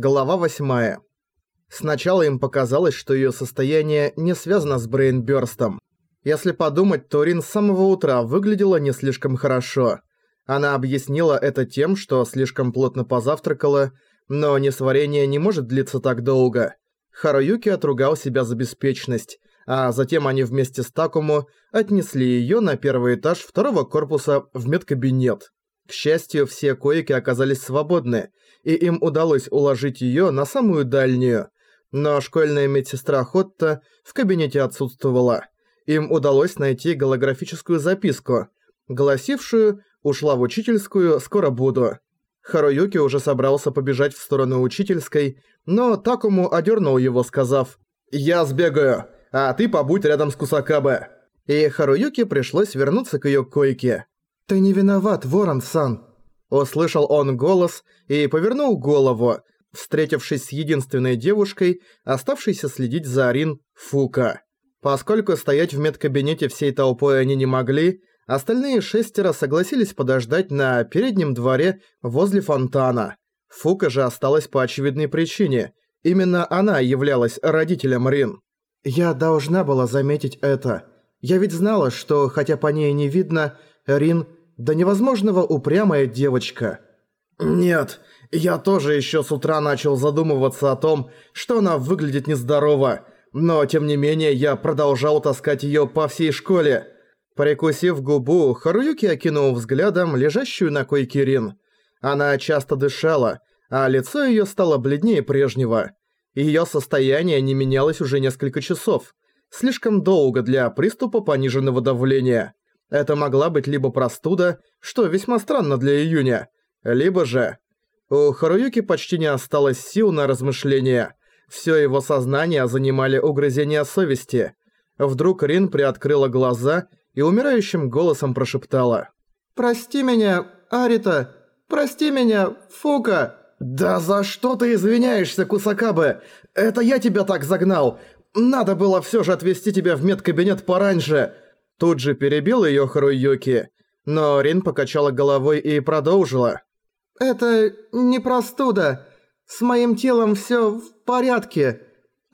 Глава 8. Сначала им показалось, что её состояние не связано с брейнбёрстом. Если подумать, то Рин с самого утра выглядела не слишком хорошо. Она объяснила это тем, что слишком плотно позавтракала, но несварение не может длиться так долго. Харуюки отругал себя за беспечность, а затем они вместе с Такому отнесли её на первый этаж второго корпуса в медкабинет. К счастью, все койки оказались свободны, и им удалось уложить её на самую дальнюю. Но школьная медсестра Хотта в кабинете отсутствовала. Им удалось найти голографическую записку, гласившую «Ушла в учительскую, скоро буду». Харуюки уже собрался побежать в сторону учительской, но Такому одернул его, сказав «Я сбегаю, а ты побудь рядом с Кусакабе». И Харуюки пришлось вернуться к её койке. «Ты не виноват, Ворон-сан!» Услышал он голос и повернул голову, встретившись с единственной девушкой, оставшейся следить за Арин Фука. Поскольку стоять в медкабинете всей толпой они не могли, остальные шестеро согласились подождать на переднем дворе возле фонтана. Фука же осталась по очевидной причине. Именно она являлась родителем Рин. «Я должна была заметить это. Я ведь знала, что, хотя по ней не видно, Рин до невозможного упрямая девочка. Нет, я тоже еще с утра начал задумываться о том, что она выглядит нездорово, но тем не менее я продолжал таскать ее по всей школе. Прикусив губу, Харуюки окинул взглядом лежащую на койке Рин. Она часто дышала, а лицо ее стало бледнее прежнего. Ее состояние не менялось уже несколько часов. Слишком долго для приступа пониженного давления. Это могла быть либо простуда, что весьма странно для июня, либо же... У Харуюки почти не осталось сил на размышления. Всё его сознание занимали угрызения совести. Вдруг Рин приоткрыла глаза и умирающим голосом прошептала. «Прости меня, Арита! Прости меня, Фука!» «Да за что ты извиняешься, Кусакабе? Это я тебя так загнал! Надо было всё же отвезти тебя в медкабинет пораньше!» Тут же перебил её Харуюки, но Рин покачала головой и продолжила. «Это не простуда. С моим телом всё в порядке.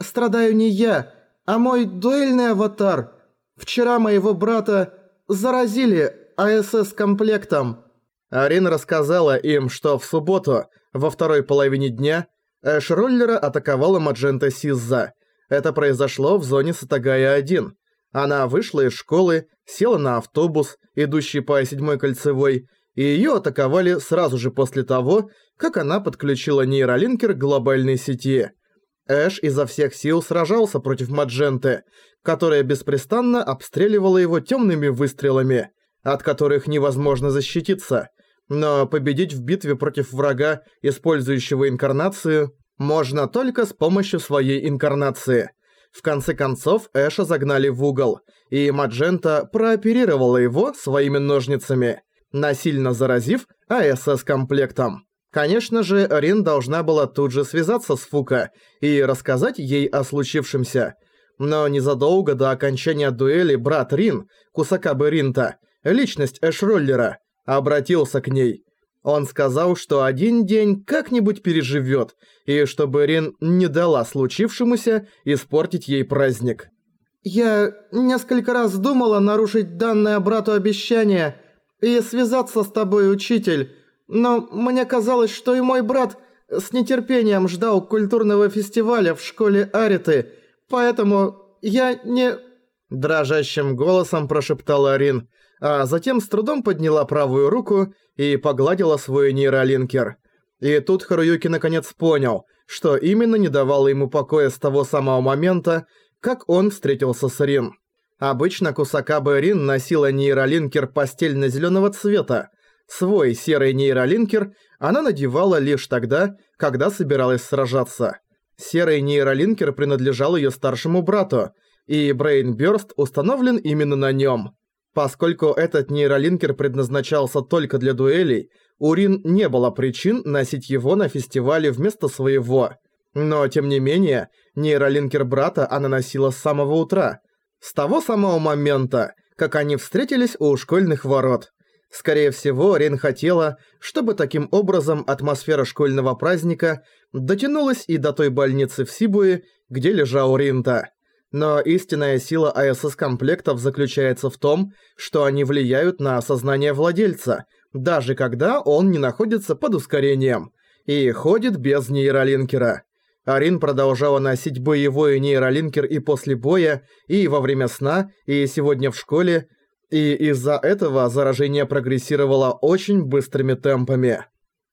Страдаю не я, а мой дуэльный аватар. Вчера моего брата заразили АСС-комплектом». Арин рассказала им, что в субботу, во второй половине дня, Эш-роллера атаковала Маджента Сизза. Это произошло в зоне Сатагая-1. Она вышла из школы, села на автобус, идущий по седьмой кольцевой, и её атаковали сразу же после того, как она подключила нейролинкер к глобальной сети. Эш изо всех сил сражался против Мадженты, которая беспрестанно обстреливала его тёмными выстрелами, от которых невозможно защититься. Но победить в битве против врага, использующего инкарнацию, можно только с помощью своей инкарнации – в конце концов, Эша загнали в угол, и Маджента прооперировала его своими ножницами, насильно заразив АСС-комплектом. Конечно же, Рин должна была тут же связаться с Фука и рассказать ей о случившемся. Но незадолго до окончания дуэли брат Рин, Кусакабы Ринта, личность Эшроллера, обратился к ней – он сказал, что один день как-нибудь переживет, и чтобы Рин не дала случившемуся испортить ей праздник. «Я несколько раз думала нарушить данное брату обещание и связаться с тобой, учитель, но мне казалось, что и мой брат с нетерпением ждал культурного фестиваля в школе Ариты, поэтому я не...» Дрожащим голосом прошептала Рин – а затем с трудом подняла правую руку и погладила свой нейролинкер. И тут Харуюки наконец понял, что именно не давало ему покоя с того самого момента, как он встретился с Рин. Обычно Кусакабе Рин носила нейролинкер постельно-зелёного цвета. Свой серый нейролинкер она надевала лишь тогда, когда собиралась сражаться. Серый нейролинкер принадлежал её старшему брату, и Брейнбёрст установлен именно на нём. Поскольку этот нейролинкер предназначался только для дуэлей, у Рин не было причин носить его на фестивале вместо своего. Но, тем не менее, нейролинкер брата она носила с самого утра. С того самого момента, как они встретились у школьных ворот. Скорее всего, Рин хотела, чтобы таким образом атмосфера школьного праздника дотянулась и до той больницы в Сибуе, где лежал Ринта. Но истинная сила АСС-комплектов заключается в том, что они влияют на сознание владельца, даже когда он не находится под ускорением, и ходит без нейролинкера. Арин продолжала носить боевой нейролинкер и после боя, и во время сна, и сегодня в школе, и из-за этого заражение прогрессировало очень быстрыми темпами.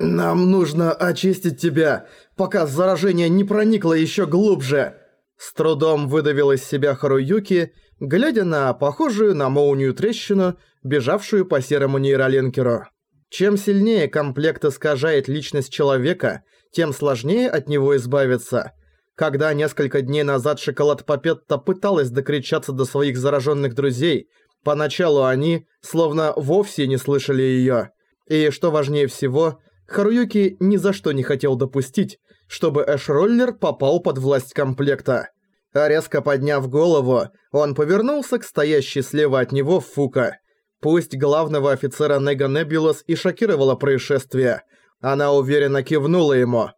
«Нам нужно очистить тебя, пока заражение не проникло еще глубже!» С трудом выдавил из себя Харуюки, глядя на похожую на молнию трещину, бежавшую по серому нейролинкеру. Чем сильнее комплект искажает личность человека, тем сложнее от него избавиться. Когда несколько дней назад Шоколад Папетта пыталась докричаться до своих зараженных друзей, поначалу они словно вовсе не слышали её. И что важнее всего, Харуюки ни за что не хотел допустить, чтобы Эш-роллер попал под власть комплекта. А резко подняв голову, он повернулся к стоящей слева от него Фука. Пусть главного офицера Нега Небулас и шокировало происшествие, она уверенно кивнула ему.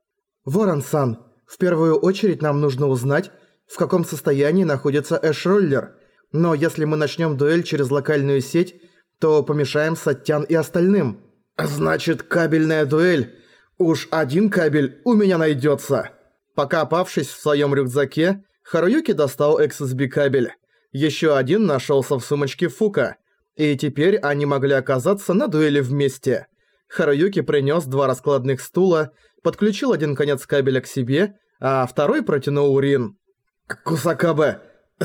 «Ворон-сан, в первую очередь нам нужно узнать, в каком состоянии находится Эш-роллер. Но если мы начнем дуэль через локальную сеть, то помешаем Саттян и остальным». «Значит, кабельная дуэль? Уж один кабель у меня найдется. Покопавшись в своем рюкзаке, Харуюки достал XSB кабель. Еще один нашелся в сумочке Фука. И теперь они могли оказаться на дуэли вместе. Харуюки принес два раскладных стула, подключил один конец кабеля к себе, а второй протянул Рин. «Кусакабе,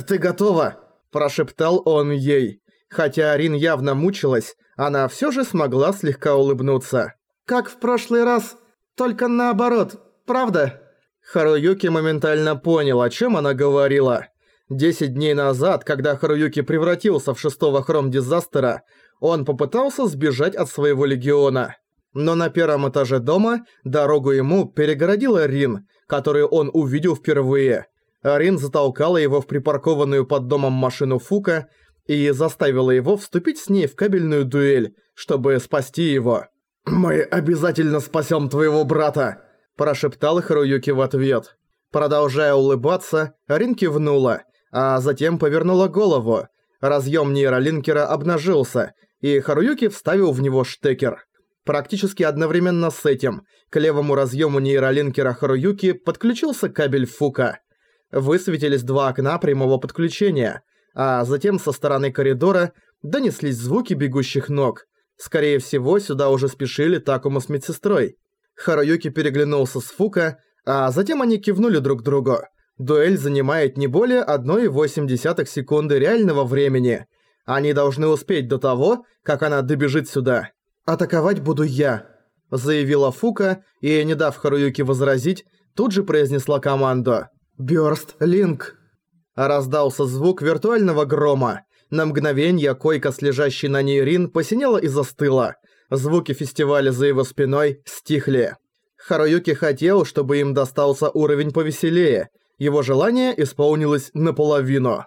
ты готова?» – прошептал он ей. Хотя Рин явно мучилась, она всё же смогла слегка улыбнуться. «Как в прошлый раз, только наоборот, правда?» Харуюки моментально понял, о чём она говорила. Десять дней назад, когда Харуюки превратился в шестого хром-дизастера, он попытался сбежать от своего легиона. Но на первом этаже дома дорогу ему перегородила Рин, которую он увидел впервые. Рин затолкала его в припаркованную под домом машину Фука и заставила его вступить с ней в кабельную дуэль, чтобы спасти его. «Мы обязательно спасем твоего брата!» – прошептал Харуюки в ответ. Продолжая улыбаться, Рин кивнула, а затем повернула голову. Разъем нейролинкера обнажился, и Харуюки вставил в него штекер. Практически одновременно с этим к левому разъему нейролинкера Харуюки подключился кабель Фука. Высветились два окна прямого подключения – а затем со стороны коридора донеслись звуки бегущих ног. Скорее всего, сюда уже спешили Такума с медсестрой. Харуюки переглянулся с Фука, а затем они кивнули друг другу. Дуэль занимает не более 1,8 секунды реального времени. Они должны успеть до того, как она добежит сюда. «Атаковать буду я», — заявила Фука, и, не дав Харуюки возразить, тут же произнесла команду. «Бёрст, Линк». Раздался звук виртуального грома. На мгновение койка с лежащей на ней Рин посинела и застыла. Звуки фестиваля за его спиной стихли. Харуюки хотел, чтобы им достался уровень повеселее. Его желание исполнилось наполовину.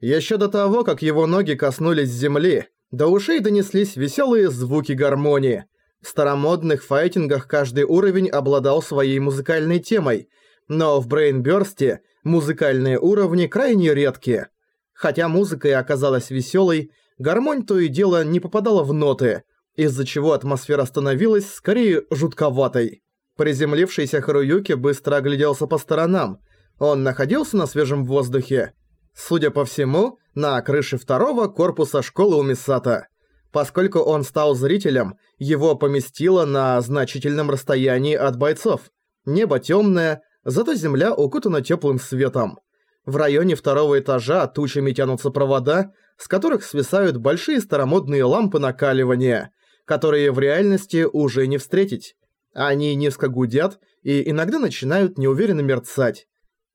Еще до того, как его ноги коснулись земли, до ушей донеслись веселые звуки гармонии. В старомодных файтингах каждый уровень обладал своей музыкальной темой, но в Брейнбёрсте Музыкальные уровни крайне редкие. Хотя музыка и оказалась веселой, гармонь то и дело не попадала в ноты, из-за чего атмосфера становилась скорее жутковатой. Приземлившийся Харуюки быстро огляделся по сторонам. Он находился на свежем воздухе. Судя по всему, на крыше второго корпуса школы у Мисата. Поскольку он стал зрителем, его поместило на значительном расстоянии от бойцов. Небо темное, зато земля укутана теплым светом. В районе второго этажа тучами тянутся провода, с которых свисают большие старомодные лампы накаливания, которые в реальности уже не встретить. Они низко гудят и иногда начинают неуверенно мерцать.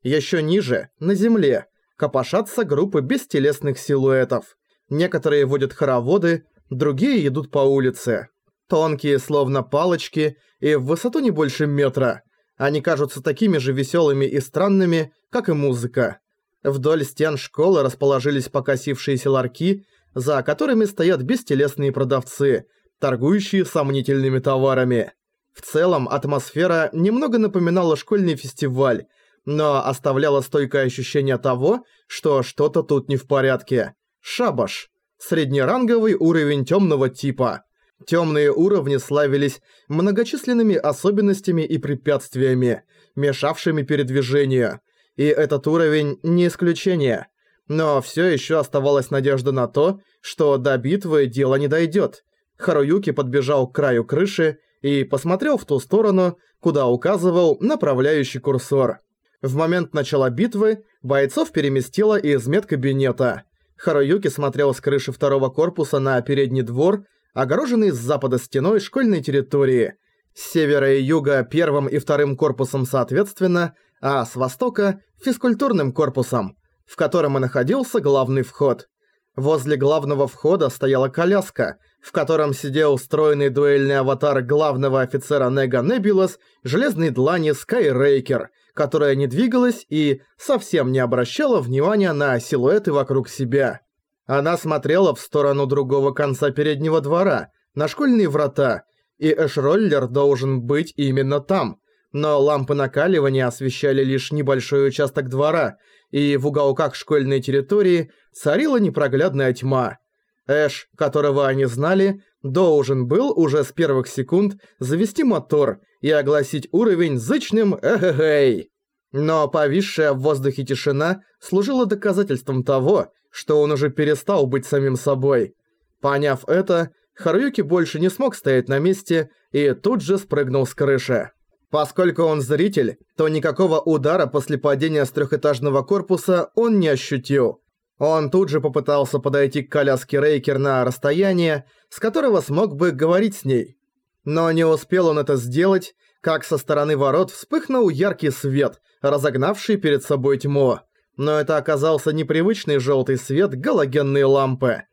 Еще ниже, на земле, копошатся группы бестелесных силуэтов. Некоторые водят хороводы, другие идут по улице. Тонкие, словно палочки, и в высоту не больше метра – они кажутся такими же веселыми и странными, как и музыка. Вдоль стен школы расположились покосившиеся ларьки, за которыми стоят бестелесные продавцы, торгующие сомнительными товарами. В целом, атмосфера немного напоминала школьный фестиваль, но оставляла стойкое ощущение того, что что-то тут не в порядке. Шабаш. Среднеранговый уровень темного типа. Темные уровни славились многочисленными особенностями и препятствиями, мешавшими передвижению. И этот уровень не исключение. Но все еще оставалась надежда на то, что до битвы дело не дойдет. Харуюки подбежал к краю крыши и посмотрел в ту сторону, куда указывал направляющий курсор. В момент начала битвы бойцов переместило из медкабинета. Харуюки смотрел с крыши второго корпуса на передний двор, огороженный с запада стеной школьной территории, с севера и юга первым и вторым корпусом соответственно, а с востока – физкультурным корпусом, в котором и находился главный вход. Возле главного входа стояла коляска, в котором сидел устроенный дуэльный аватар главного офицера Нега Небулас, железной длани Скайрейкер, которая не двигалась и совсем не обращала внимания на силуэты вокруг себя. Она смотрела в сторону другого конца переднего двора, на школьные врата, и эшроллер должен быть именно там. Но лампы накаливания освещали лишь небольшой участок двора, и в уголках школьной территории царила непроглядная тьма. Эш, которого они знали, должен был уже с первых секунд завести мотор и огласить уровень зычным «Эхе-хей». Но повисшая в воздухе тишина служила доказательством того, что он уже перестал быть самим собой. Поняв это, Харуюки больше не смог стоять на месте и тут же спрыгнул с крыши. Поскольку он зритель, то никакого удара после падения с трехэтажного корпуса он не ощутил. Он тут же попытался подойти к коляске Рейкер на расстояние, с которого смог бы говорить с ней. Но не успел он это сделать, как со стороны ворот вспыхнул яркий свет, разогнавший перед собой тьму но это оказался непривычный желтый свет галогенной лампы.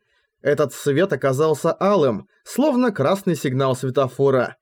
Этот свет оказался алым, словно красный сигнал светофора.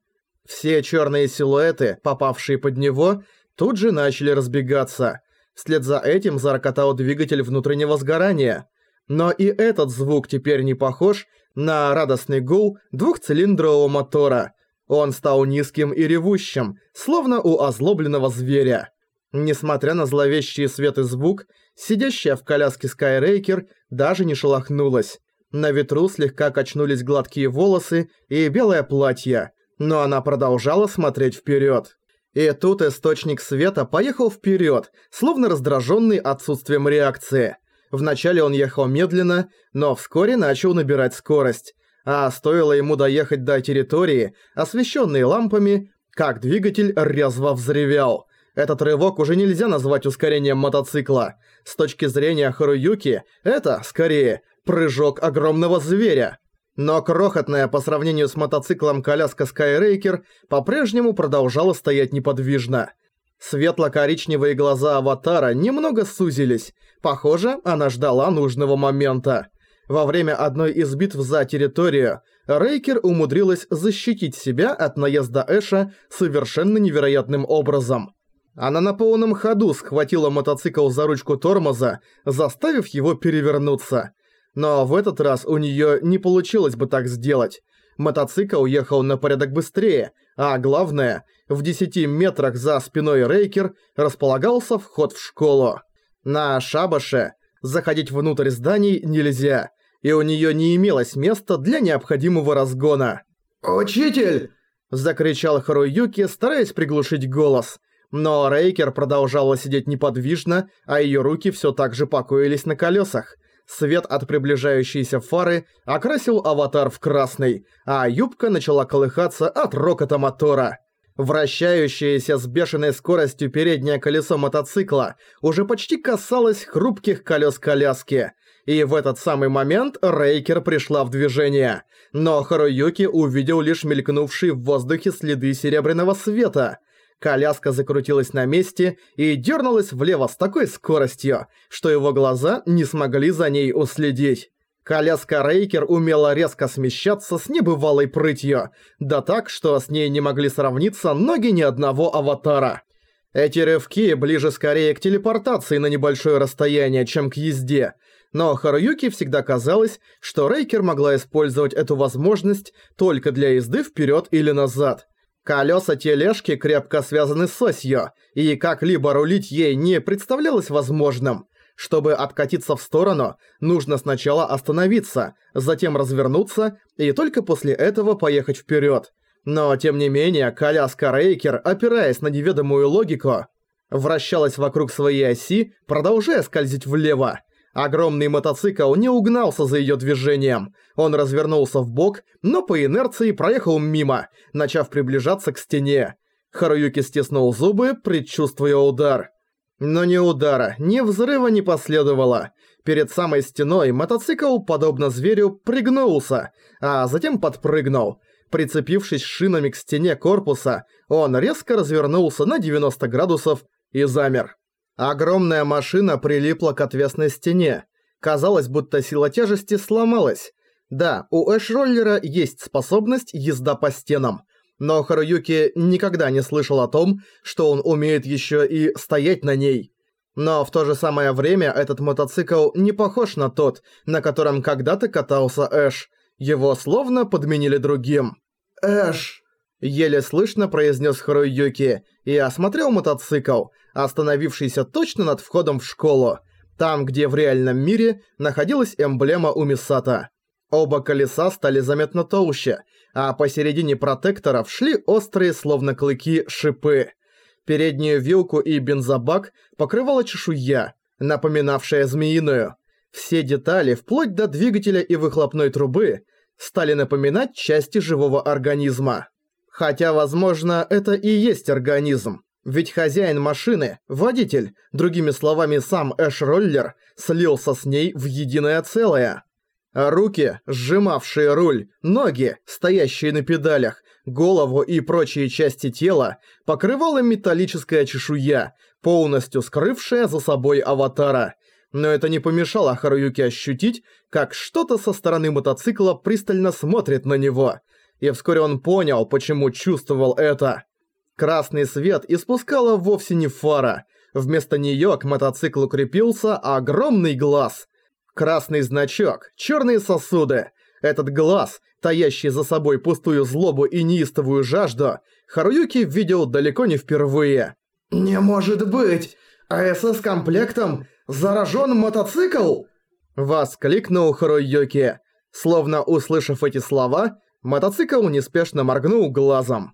Все черные силуэты, попавшие под него, тут же начали разбегаться. Вслед за этим зарокотал двигатель внутреннего сгорания. Но и этот звук теперь не похож на радостный гул двухцилиндрового мотора. Он стал низким и ревущим, словно у озлобленного зверя. Несмотря на зловещий свет и звук, сидящая в коляске Скайрейкер даже не шелохнулась. На ветру слегка качнулись гладкие волосы и белое платье, но она продолжала смотреть вперед. И тут источник света поехал вперед, словно раздраженный отсутствием реакции. Вначале он ехал медленно, но вскоре начал набирать скорость. А стоило ему доехать до территории, освещенной лампами, как двигатель резво взревел – этот рывок уже нельзя назвать ускорением мотоцикла. С точки зрения Харуюки, это, скорее, прыжок огромного зверя. Но крохотная по сравнению с мотоциклом коляска Скайрейкер по-прежнему продолжала стоять неподвижно. Светло-коричневые глаза аватара немного сузились. Похоже, она ждала нужного момента. Во время одной из битв за территорию Рейкер умудрилась защитить себя от наезда Эша совершенно невероятным образом. Она на полном ходу схватила мотоцикл за ручку тормоза, заставив его перевернуться. Но в этот раз у неё не получилось бы так сделать. Мотоцикл уехал на порядок быстрее, а главное, в 10 метрах за спиной Рейкер располагался вход в школу. На шабаше заходить внутрь зданий нельзя, и у неё не имелось места для необходимого разгона. «Учитель!» – закричал Харуюки, стараясь приглушить голос – но Рейкер продолжала сидеть неподвижно, а её руки всё так же покоились на колёсах. Свет от приближающейся фары окрасил аватар в красный, а юбка начала колыхаться от рокота мотора. Вращающееся с бешеной скоростью переднее колесо мотоцикла уже почти касалось хрупких колес коляски. И в этот самый момент Рейкер пришла в движение. Но Харуюки увидел лишь мелькнувшие в воздухе следы серебряного света – Коляска закрутилась на месте и дернулась влево с такой скоростью, что его глаза не смогли за ней уследить. Коляска Рейкер умела резко смещаться с небывалой прытью, да так, что с ней не могли сравниться ноги ни одного аватара. Эти рывки ближе скорее к телепортации на небольшое расстояние, чем к езде, но Харуюки всегда казалось, что Рейкер могла использовать эту возможность только для езды вперед или назад. Колеса тележки крепко связаны с осью, и как-либо рулить ей не представлялось возможным. Чтобы откатиться в сторону, нужно сначала остановиться, затем развернуться и только после этого поехать вперед. Но, тем не менее, коляска Рейкер, опираясь на неведомую логику, вращалась вокруг своей оси, продолжая скользить влево. Огромный мотоцикл не угнался за её движением. Он развернулся в бок, но по инерции проехал мимо, начав приближаться к стене. Харуюки стиснул зубы, предчувствуя удар. Но ни удара, ни взрыва не последовало. Перед самой стеной мотоцикл, подобно зверю, пригнулся, а затем подпрыгнул. Прицепившись шинами к стене корпуса, он резко развернулся на 90 градусов и замер. Огромная машина прилипла к отвесной стене. Казалось, будто сила тяжести сломалась. Да, у Эш-роллера есть способность езда по стенам, но Харуюки никогда не слышал о том, что он умеет еще и стоять на ней. Но в то же самое время этот мотоцикл не похож на тот, на котором когда-то катался Эш. Его словно подменили другим. «Эш!» Еле слышно произнес Харуюки и осмотрел мотоцикл, остановившийся точно над входом в школу, там, где в реальном мире находилась эмблема Умисата. Оба колеса стали заметно толще, а посередине протекторов шли острые, словно клыки, шипы. Переднюю вилку и бензобак покрывала чешуя, напоминавшая змеиную. Все детали, вплоть до двигателя и выхлопной трубы, стали напоминать части живого организма. Хотя, возможно, это и есть организм. Ведь хозяин машины, водитель, другими словами сам Эш-роллер, слился с ней в единое целое. А руки, сжимавшие руль, ноги, стоящие на педалях, голову и прочие части тела покрывала металлическая чешуя, полностью скрывшая за собой аватара. Но это не помешало Харуюке ощутить, как что-то со стороны мотоцикла пристально смотрит на него. И вскоре он понял, почему чувствовал это. Красный свет испускала вовсе не фара. Вместо неё к мотоциклу крепился огромный глаз. Красный значок, чёрные сосуды. Этот глаз, таящий за собой пустую злобу и неистовую жажду, Харуюки видел далеко не впервые. «Не может быть! АСС комплектом заражен мотоцикл?» Воскликнул Харуюки. Словно услышав эти слова, мотоцикл неспешно моргнул глазом.